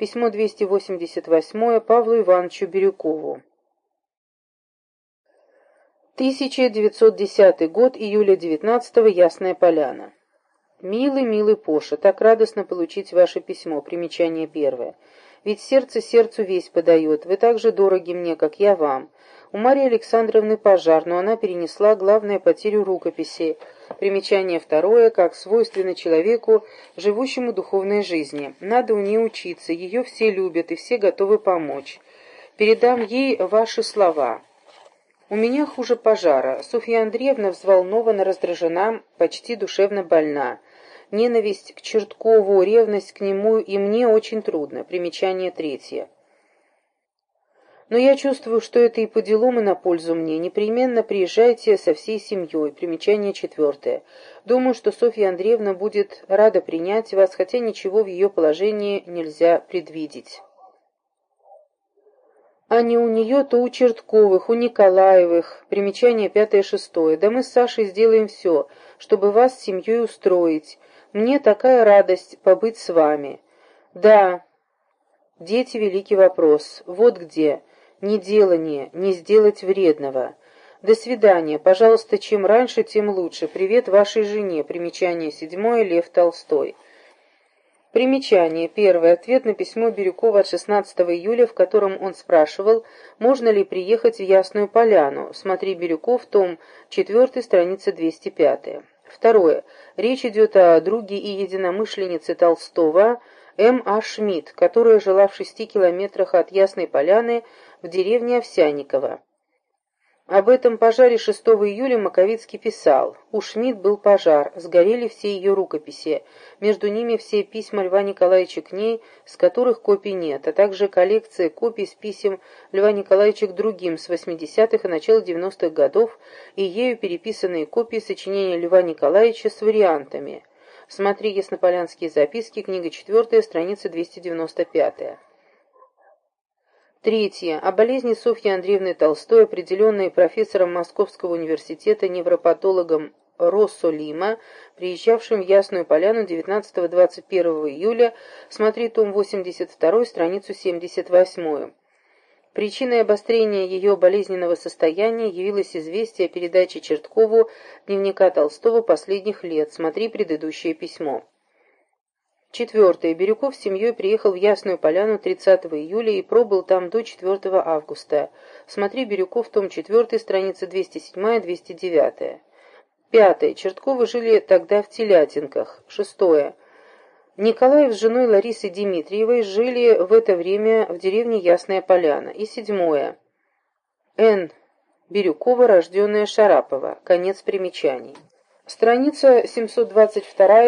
Письмо 288 Павлу Ивановичу Бирюкову. 1910 год, июля 19 -го, Ясная Поляна. «Милый, милый Поша, так радостно получить ваше письмо, примечание первое. Ведь сердце сердцу весь подает, вы так же дороги мне, как я вам. У Марии Александровны пожар, но она перенесла главное потерю рукописи. Примечание второе, как свойственно человеку, живущему духовной жизнью. Надо у нее учиться, ее все любят и все готовы помочь. Передам ей ваши слова. У меня хуже пожара. Софья Андреевна взволнована, раздражена, почти душевно больна. Ненависть к Черткову, ревность к нему и мне очень трудно. Примечание третье. Но я чувствую, что это и по делам, и на пользу мне. Непременно приезжайте со всей семьей. Примечание четвертое. Думаю, что Софья Андреевна будет рада принять вас, хотя ничего в ее положении нельзя предвидеть. А не у нее, то у Чертковых, у Николаевых. Примечание пятое-шестое. Да мы с Сашей сделаем все, чтобы вас с семьей устроить. Мне такая радость побыть с вами. Да, дети — великий вопрос. Вот где неделание, не сделать вредного. До свидания. Пожалуйста, чем раньше, тем лучше. Привет вашей жене. Примечание седьмое. Лев Толстой. Примечание. Первое. Ответ на письмо Бирюкова от 16 июля, в котором он спрашивал, можно ли приехать в Ясную Поляну. Смотри Бирюков, том 4, страница 205. Второе. Речь идет о друге и единомышленнице Толстого М. А. Шмидт, которая жила в шести километрах от Ясной Поляны в деревне Овсяниково. Об этом пожаре 6 июля Маковицкий писал. У Шмидт был пожар, сгорели все ее рукописи, между ними все письма Льва Николаевича к ней, с которых копий нет, а также коллекция копий с писем Льва Николаевича к другим с 80-х и начала 90-х годов и ею переписанные копии сочинения Льва Николаевича с вариантами. Смотри «Яснополянские записки», книга 4, страница 295. Третье. О болезни Софьи Андреевны Толстой, определенной профессором Московского университета невропатологом Россо Лима, приезжавшим в Ясную Поляну 19-21 июля, смотри том 82, страницу 78. Причиной обострения ее болезненного состояния явилось известие о передаче Черткову дневника Толстого последних лет, смотри предыдущее письмо. Четвертое. Бирюков с семьей приехал в Ясную Поляну 30 июля и пробыл там до 4 августа. Смотри Бирюков, том 4, страница 207-209. Пятое. Чертковы жили тогда в Телятинках. Шестое. Николаев с женой Ларисой Дмитриевой жили в это время в деревне Ясная Поляна. И седьмое. Н. Бирюкова, рожденная Шарапова. Конец примечаний. Страница 722